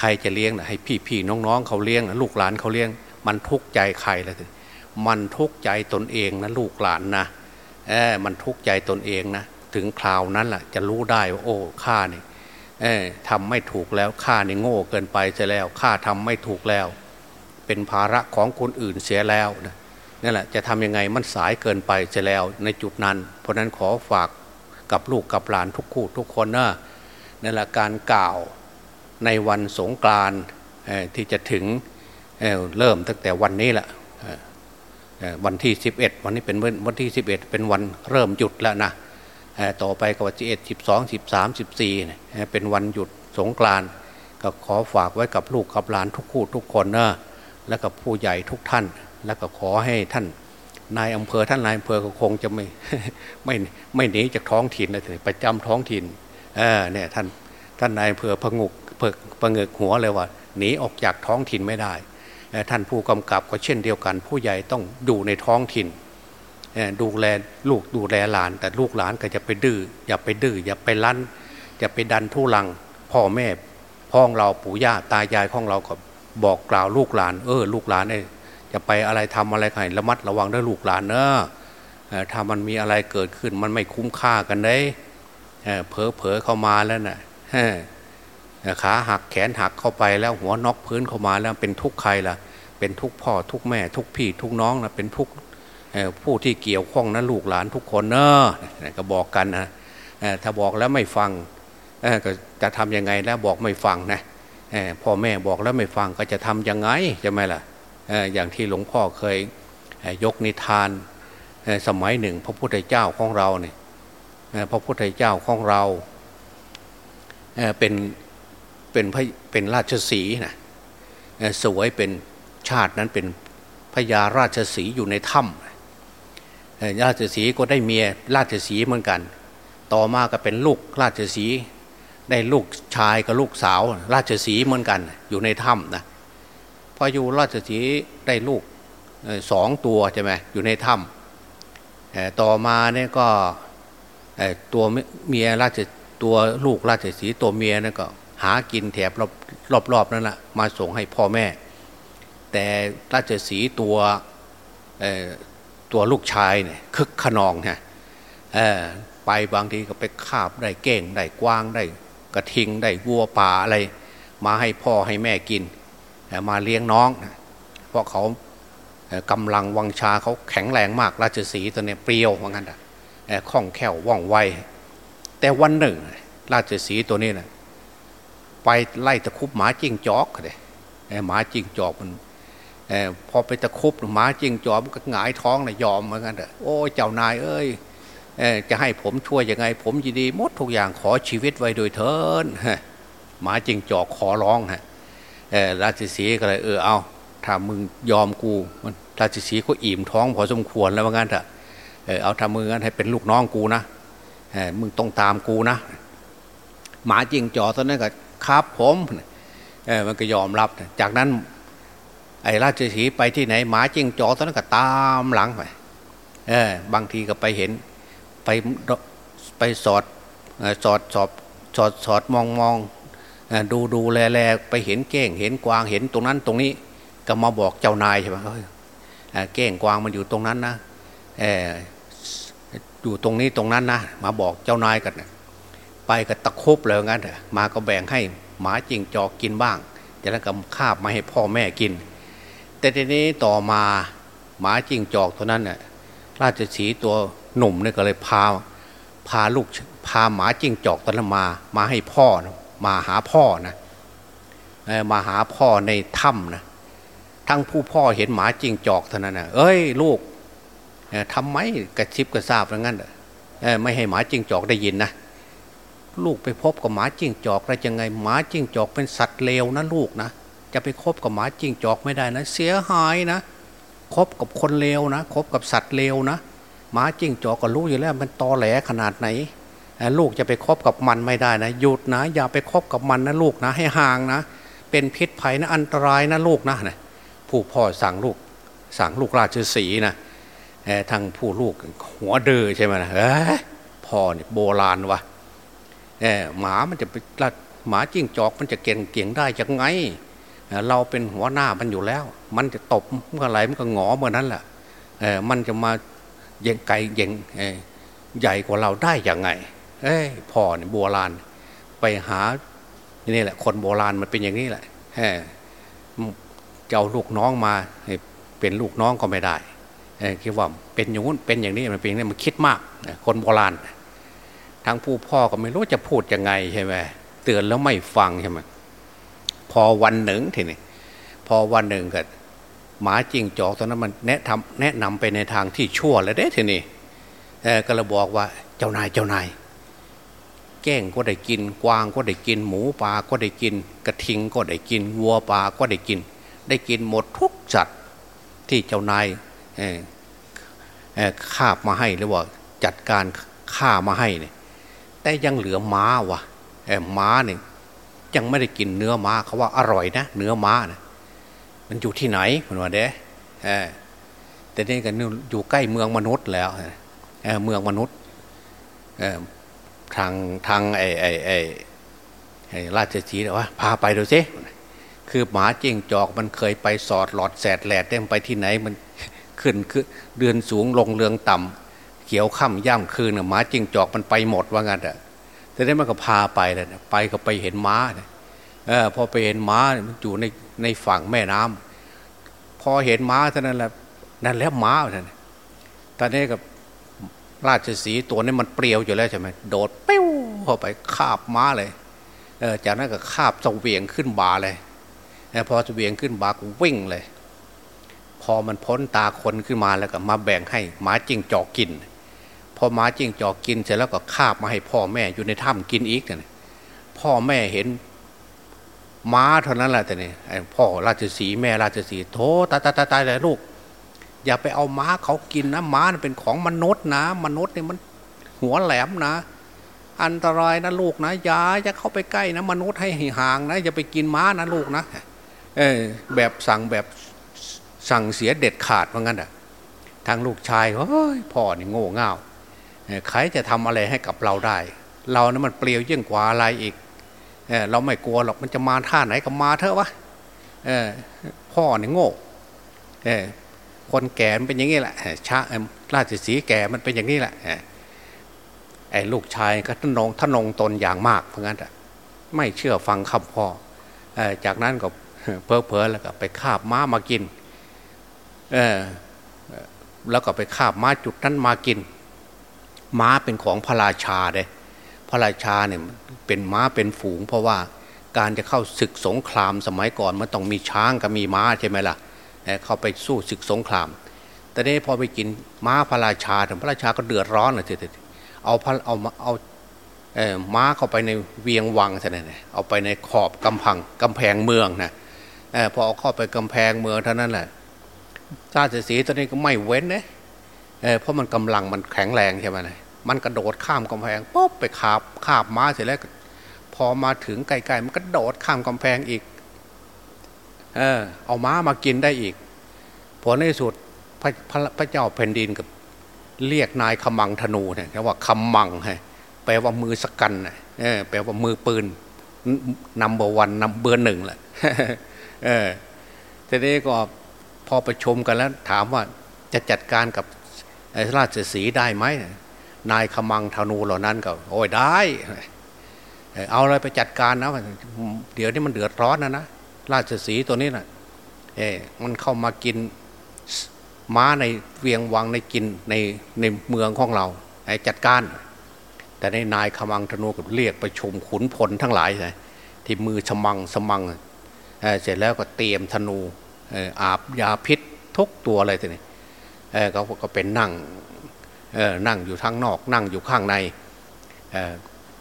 ใครจะเลี้ยงนะให้พี่พี่น้องๆเขาเลี้ยงนะลูกหลานเขาเลี้ยง มันทุกข์ใจใครล่ะมันทุกข์ใจตนเองนะลูกหลานนะ เออมันทุกข์ใจตนเองนะถึงคราวนั้นแหละจะรู้ได้ว่าโอ้ข้านี่เออทำไม่ถูกแล้วข้านี่โง่เกินไปเสียแล้วข้าทำไม่ถูกแล้ว เป็นภาระของคนอื่นเสียแล้วนะนั่นแหละจะทำยังไงมันสายเกินไปเสียแล้วในจุดนั้น เพราะนั้นขอฝากกับลูกกับหลานทุกคู่ทุกคนนะนั่นแหละการกล่าวในวันสงกรานที่จะถึงเเริ่มตั้งแต่วันนี้แหละ วันที่ 11 วันนี้เป็นวันที่ 11 เป็นวันเริ่มหยุดแล้วนะต่อไปก็วันที่1 12 13 14เป็นวันหยุดสงกรานก็ขอฝากไว้กับลูกกับหลานทุกคู่ทุกคนนะและกับผู้ใหญ่ทุกท่าน แล้วก็ขอให้ท่านนายอำเภอท่านนายอำเภอก็คงจะไม่ไม่ไม่หนีจากท้องถิ่นเลยประจำท้องถิ่นเออเนี่ยท่านท่านนายอำเภอพงุกเพิกประเงกหัวเลยว่าหนีออกจากท้องถิ่นไม่ได้ ท่านผู้กำกับก็เช่นเดียวกัน ผู้ใหญ่ต้องดูในท้องถิ่นดูแลลูกดูแลหลาน แต่ลูกหลานก็จะไปดื้ออย่าไปดื้ออย่าไปลั่นอย่าไปดันทุลังพ่อแม่พ่องเราปู่ย่าตายายของเราก็บอกกล่าวลูกหลาน เออ ลูกหลานเนี่ยจะไปอะไรทำอะไรให้ระมัดระวังด้วยลูกหลานเนอะถ้ามันมีอะไรเกิดขึ้นมันไม่คุ้มค่ากันได้เผลอเผลอเข้ามาแล้วนะ่ะ ขาหักแขนหักเข้าไปแล้วหัวนอกพื้นเข้ามาแล้วเป็นทุกใครล่ะ เป็นทุกพ่อทุกแม่ ทุกพี่ทุกน้องนะเป็นทุกผู้ที่เกี่ยวข้องนะลูกหลานทุกคนเนอะก็บอกกันนะถ้าบอกแล้วไม่ฟังก็จะทำยังไงแล้วบอกไม่ฟังนะพ่อแม่บอกแล้วไม่ฟังก็จะทํำยังไงใช่ไหมล่ะอย่างที่หลวงพ่อเคยยกนิทานสมัยหนึ่ง พระพุทธเจ้าของเราเนี่ยพระพุทธเจ้าของเราเป็น เป็นพระเป็นราชสีนะสวยเป็นชาตินั้นเป็นพญาราชสีอยู่ในถ้ำราชสีก็ได้เมียราชสีเหมือนกัน ต่อมาก็เป็นลูกราชสีได้ลูกชายกับลูกสาว ราชสีเหมือนกัน อยู่ในถ้ำนะพออยู่ราชสีได้ลูกสองตัวใช่ไหมอยู่ในถ้ำต่อมาเนี่ยก็ตัวเมียราชตัวลูกราชสีตัวเมียนั่นก็ หากินแถบรอบรอบๆนั่นแหละมาส่งให้พ่อแม่ แต่ราชสีตัวตัวลูกชายเนี่ยคึกขนองฮะไปบางทีก็ไปคาบได้เก้งได้กว้างได้กระทิงได้วัวป่าอะไร มาให้พ่อให้แม่กิน มาเลี้ยงน้อง เพราะเขากำลังวังชาเขาแข็งแรงมากราชสีตัวเนี้เปรี้ยวว่างั้นอะคล่องแคล่วว่องไวแต่วันหนึ่ง ราชสีตัวนี้นะ ไปไล่ตะคุบหมาจิ้งจอกเลยหมาจิ้งจอกมันอพอไปตะคุบหมาจิ้งจอกมันก็หงายท้องนะยอมเหมือนกันเถอะโอ้เจ้านายเอ้ยจะให้ผมช่วยยังไง ผมยินดีมดทุกอย่างขอชีวิตไว้โดยเถินหมาจิ้งจอกขอร้องฮะราชสีก็เลยเออเอาถ้ามึงยอมกูมันราชสีก็อิ่มท้องพอสมควรแล้วว่างั้นเถอะเอาทำมืองั้นให้เป็นลูกน้องกูนะมึงต้องตามกูนะหมาจิงจอตอนนั้นก็ ครับผมเออมันก็ยอมรับ จากนั้น ไอ้ราชสีไปที่ไหนหมาจิ้งจอกตอนนั้นก็ตามหลังไปเออบางทีก็ไปเห็น ไปไปสอดสอดสอบสอดสอดมองมองดูดูแลแลไปเห็นเก้ง เห็นกวางเห็นตรงนั้นตรงนี้ก็มาบอกเจ้านายใช่ไหมเก้งกวางมันอยู่ตรงนั้นนะเอยู่ตรงนี้ตรงนั้นนะมาบอกเจ้านายกัน ไปกับตะคบเลยงั้นเถอะมาก็แบ่งให้หมาจิงจอกกินบ้างจากนั้นก็คาบมาให้พ่อแม่กิน แต่ทีนี้ต่อมาหมาจิงจอกตัวนั้นน่ยราชสีตัวหนุ่มเนี่ยก็เลยพาพาลูกพาหมาจิงจอกตัวนั้นมา มาให้พ่อนะมาหาพ่อนะมาหาพ่อในถ้ำนะทั้งผู้พ่อเห็นหมาจิงจอกเท่านั้นนะเอ้ยลูกทำไมกระชิบกระซาบอย่างนั้นไม่ให้หมาจิงจอกได้ยินนะ ลูกไปพบกับหมาจิ้งจอกได้ยังไงหมาจิ้งจอกเป็นสัตว์เลวนะลูกนะจะไปคบกับหมาจิ้งจอกไม่ได้นะ เสียหายนะคบกับคนเลวนะคบกับสัตว์เลวนะหมาจิ้งจอกก็รู้อยู่แล้วมันตอแหลขนาดไหน ลูกจะไปคบกับมันไม่ได้นะหยุดนะ อย่าไปคบกับมันนะลูกนะ ให้ห่างนะ เป็นพิษภัยนะอันตรายนะลูกนะนะผู้พ่อสั่งลูกสั่งลูกราชสีนะทางผู้ลูกหัวเดือใช่ไหมนะเออพ่อเนี่ยโบราณวะ เออหมามันจะไปหมาจิ้งจอกมันจะเก่งเก่งได้ยังไงเราเป็นหัวหน้ามันอยู่แล้ว มันจะตบเมื่อไรมันก็หงอเมื่อนั้นแหละเออมันจะมาเย่งไกลเย่งใหญ่กว่าเราได้ยังไง เอ้พ่อเนี่ยโบราณ ไปหานี่แหละ คนโบราณมันเป็นอย่างนี้แหละเจ้าลูกน้องมาเป็นลูกน้องก็ไม่ได้คิดว่าเป็นอย่างนู้นเป็นอย่างนี้มันเป็นอย่างนี้มันคิดมากคนโบราณ ทั้งผู้พ่อก็ไม่รู้จะพูดยังไงใช่ไหมเตือนแล้วไม่ฟังใช่ไหมพอวันหนึ่งทีนี้พอวันหนึ่งก็หมาจริงจอกตอนนั้นมันแนะทำแนะนำไปในทางที่ชั่วแล้วเด้ทีนี้ก็เลยบอกว่าเจ้านายเจ้านายแก้งก็ได้กิน กวางก็ได้กิน หมูปลาก็ได้กิน กระทิงก็ได้กิน วัวปลาก็ได้กิน ได้กินหมดทุกสัตว์ที่เจ้านายคาบมาให้หรือว่าจัดการฆ่ามาให้เนี่ย แต่ยังเหลือม้าวะม้าเนี่ยยังไม่ได้กินเนื้อม้าเขาว่าอร่อยนะเนื้อม้านะมันอยู่ที่ไหนคุณว่าเด้แต่นี่กันอยู่ใกล้เมืองมนุษย์แล้วเมืองมนุษย์ทางทางไอ้ไอ้ไอ้ไอราชสีว่าพาไปดูสิคือหมาเจ้งจอกมันเคยไปสอดหลอดแสดแหลดเต็มไปที่ไหนมันขึ้นคือเดือนสูงลงเรืองต่ำ เขียวค่ำย่ำคืนหมาจิ้งจอกมันไปหมดว่างั้นอะแต่ได้มันก็พาไปเลยไปก็ไปเห็นม้าเออพอไปเห็นม้ามันอยู่ในในฝั่งแม่น้ำพอเห็นม้าเท่านั้นแหละนั่นแล้วม้าท่านตอนนี้กับราชสีตัวนี้มันเปรียวอยู่แล้วใช่ไหมโดดปิ้วเข้าไปคาบม้าเลยเออจากนั้นก็คาบสเวียงขึ้นบ่าเลยพอสเวียงขึ้นบ่าก็วิ่งเลย พอมันพ้นตาคนขึ้นมาแล้วก็มาแบ่งให้หมาจิ้งจอกกิน อหมาจิ้งจอกกินเสร็จแล้วก็คาบมาให้พ่อแม่อยู่ในถ้ำกินอีกเนี่ยพ่อแม่เห็นม้าเท่านั้นแหละแต่เนี่ยพ่อราชสีแม่ราชสีโถตายตายตายตายเลยลูก อย่าไปเอาม้าเขากินนะม้าเป็นของมนุษย์นะ มนุษย์เนี่ยมันหัวแหลมนะ อันตรายนะลูกนะอย่าจะเข้าไปใกล้นะ มนุษย์ให้ห่างนะอย่าไปกินม้านะลูกนะเออแบบสั่งแบบสั่งเสียเด็ดขาดเพราะงั้นอะทางลูกชายเฮ้ยพ่อนี่โง่เง่า ใครจะทำอะไรให้กับเราได้ เรานะั้นมันเปลี่ยวยิ่งกว่าอะไรอีกเเราไม่กลัวหรอกมันจะมาท่าไหนก็มาเถอะวะพ่อนี่โง่คนแก่มันเป็นอย่างนี้แหละชาราชสีแก่มันเป็นอย่างนี้แหละไอ้ลูกชายก็ทนงทนงตนอย่างมากเพราะงั้นไม่เชื่อฟังคำพ่อจากนั้นก็เพอเพอแล้วก็ไปคาบม้ามากินแล้วก็ไปคาบม้าจุดนั้นมากิน ม้าเป็นของพระราชาเด้พระราชาเนี่ยเป็นม้าเป็นฝูง เพราะว่าการจะเข้าศึกสงครามสมัยก่อนมันต้องมีช้างกับมีม้าใช่ไหมล่ะเข้าไปสู้ศึกสงคราม แต่นี้พอไปกินม้าพระราชาถึงพระราชาก็เดือดร้อนเลยทีเดียวเอาพระเอาเอาม้าเข้าไปในเวียงวังใช่ไหมเอาไปในขอบกำพังกำแพงเมืองนะพอเอาเข้าไปกำแพงเมืองเท่านั้นแหละราชสีตัวนี้ก็ไม่เว้นเนะเพราะมันกำลังมันแข็งแรงใช่ไหม มันกระโดดข้ามกำแพงปุ๊บไปขาบขาบม้าเสร็จแล้ว พอมาถึงไกลๆมันกระโดดข้ามกำแพงอีก เออ เอาม้ามากินได้อีกผลในสุดพระพระพระเจ้าแผ่นดินกับ เรียกนายขมังธนูเนี่ยเรียกว่าคำมังฮะแปลว่ามือสกันเออแปลว่ามือปืนนัมเบอร์วันนัมเบอร์หนึ่งแหละเออทีนี้ก็พอประชุมกันแล้วถามว่าจะจัดการกับราชสีได้ไหม นายขมังธนูเหล่านั้นก็ โอ้ยได้ เอาอะไรไปจัดการนะเดี๋ยวนี้มันเดือดร้อนนะนะราชสีตัวนี้นะ่ะ เอมันเข้ามากินม้าในเวียงวังในกินในในเมืองของเราไอ้จัดการ แต่ในนายขมังธนูกับเรียกประชุมขุนพลทั้งหลายที่มือฉมังสมังเสร็จแล้วก็เตรียมธนูอาบยาพิษทุกตัวอะไรทีนี้เขาก็เป็นนั่ง นั่งอยู่ทางนอก นั่งอยู่ข้างใน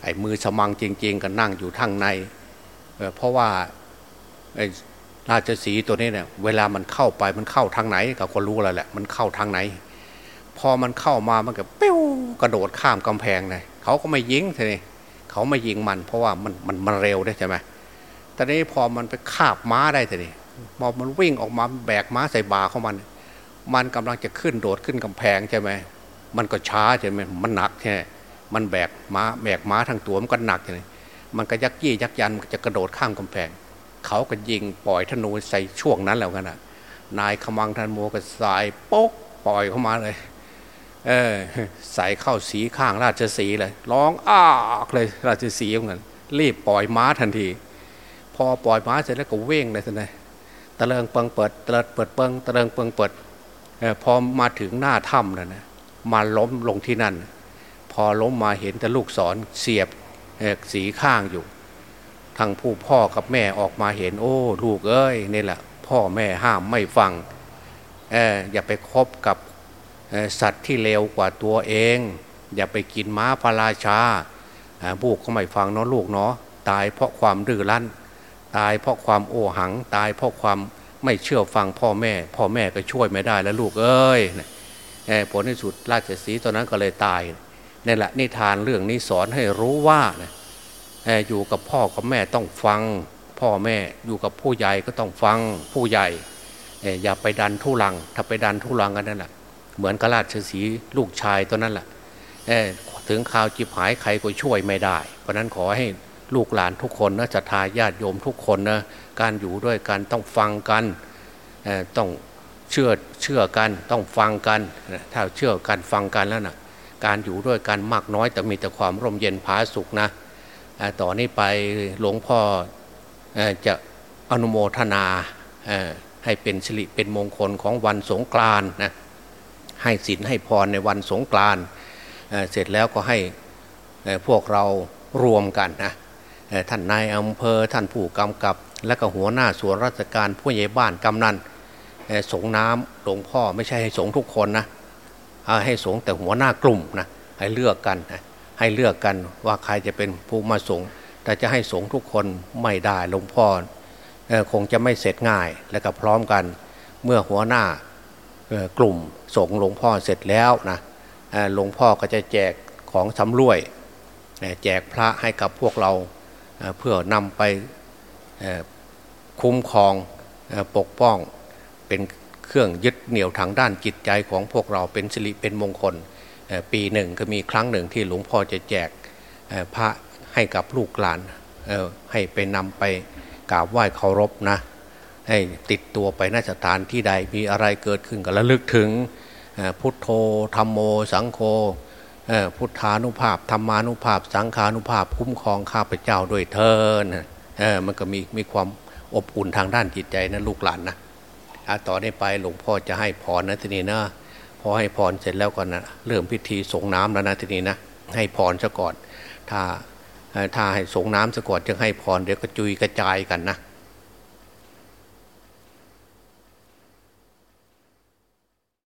ไอ้มือสมังจริง ๆ ก็นั่งอยู่ทางในเพราะว่าราชสีตัวนี้เนี่ยเวลามันเข้าไปมันเข้าทางไหนก็คนรู้แล้วแหละมันเข้าทางไหน พอมันเข้ามามันก็เปิ้วกระโดดข้ามกำแพงเลยเขาก็ไม่ยิงทีนี้เขาไม่ยิงมัน เพราะว่ามันมันมันเร็วได้ใช่ไหมตอนนี้พอมันไปคาบม้าได้ทีนี้พอมันวิ่งออกมาแบกม้าใส่บาของมัน มันกำลังจะขึ้นโดดขึ้นกำแพงใช่ไหม มันก็ช้าใช่ไหมมันหนักใช่มันแบกม้าแบกม้าทั้งตัวมันก็หนักใช่ไหมมันก็ยักยี่ยักยันจะกระโดดข้ามกำแพง เขาก็ยิงปล่อยธนูใส่ช่วงนั้นแล้วกันนะนายขมังทันโมก็สายป๊กปล่อยเข้ามาเลย เออใส่เข้าสีข้างราชสีเลยร้องอ้ากเลยราชสีเหมือนกันรีบปล่อยม้าทันที พอปล่อยม้าเสร็จแล้วก็เว่งเลยท่านนายตะเลิงเปิงเปิดตะเลิงเปิดเปิงตะเลิงเปิงเปิดอพอมาถึงหน้าถ้ำแล้วนะ มาล้มลงที่นั่น พอล้มมาเห็นแต่ลูกศรเสียบสีข้างอยู่ ทางผู้พ่อกับแม่ออกมาเห็น โอ้ลูกเอ้ยนี่แหละ พ่อแม่ห้ามไม่ฟังออย่าไปคบกับสัตว์ที่เลวกว่าตัวเอง อย่าไปกินม้าพระราชาลูกก็ไม่ฟังเนาะลูกเนาะตายเพราะความดื้อรั้น ตายเพราะความโอหัง ตายเพราะความไม่เชื่อฟังพ่อแม่ พ่อแม่ก็ช่วยไม่ได้แล้วลูกเอ้ย ผลที่สุดราชสีตอนนั้นก็เลยตายนี่แหละนิทานเรื่องนี้สอนให้รู้ว่านะอยู่กับพ่อกับแม่ต้องฟัง พ่อแม่อยู่กับผู้ใหญ่ก็ต้องฟังผู้ใหญ่อย่าไปดันทุลัง ถ้าไปดันทุลังกันนั่นแหละเหมือนกราชสีลูกชายตัวนั้นแหละถึงข่าวจิบหายใครก็ช่วยไม่ได้ เพราะนั้นขอให้ลูกหลานทุกคนนะจะทายาติโยมทุกคนนะการอยู่ด้วยกันต้องฟังกันต้อง เชื่อเชื่อกันต้องฟังกันถ้าเชื่อกันฟังกันแล้วนะการอยู่ด้วยกันมากน้อยแต่มีแต่ความร่มเย็นผาสุขนะต่อนนี้ไปหลวงพ่อจะอนุโมทนาให้เป็นสิริเป็นมงคลของวันสงกรานนะให้ศีลให้พรในวันสงกรานเสร็จแล้วก็ให้พวกเรารวมกันนะท่านนายอำเภอท่านผู้กำกับ และก็หัวหน้าส่วนราชการผู้ใหญ่บ้านกำนัน สงน้ำหลวงพ่อไม่ใช่ให้สงทุกคนนะให้สงแต่หัวหน้ากลุ่มนะให้เลือกกันนะให้เลือกกันว่าใครจะเป็นผู้มาสงแต่จะให้สงทุกคนไม่ได้หลวงพ่อคงจะไม่เสร็จง่ายและก็พร้อมกัน เมื่อหัวหน้ากลุ่มสงหลวงพ่อเสร็จแล้วนะหลวงพ่อก็จะแจกของสำรวย แจกพระให้กับพวกเราเพื่อนำไปคุ้มครองปกป้อง เป็นเครื่องยึดเหนี่ยวทางด้านจิตใจของพวกเราเป็นสิริเป็นมงคล ปีหนึ่งก็มีครั้งหนึ่งที่หลวงพ่อจะแจกพระให้กับลูกหลานให้ไปนำไปกราบไหว้เคารพนะให้ติดตัวไปนสถานที่ใดมีอะไรเกิดขึ้นก็ระลึกถึงพุทโธธรรมโม สังโฆพุทธานุภาพธรรมานุภาพ สังขานุภาพคุ้มครองข้าพเจ้าด้วยเทินมันก็มีมีความอบอุ่นทางด้านจิตใจนะลูกหลานนะ ต่อได้ไปหลวงพ่อจะให้พรนะทีนี้นะพอให้พรเสร็จแล้วก็นะเริ่มพิธีส่งน้ำแล้วนะทีนี้นะให้พรซะก่อน ถ้าถ้าให้ส่งน้ำซะก่อนจึงให้พรเดี๋ยวก็จุยกระจายกันนะ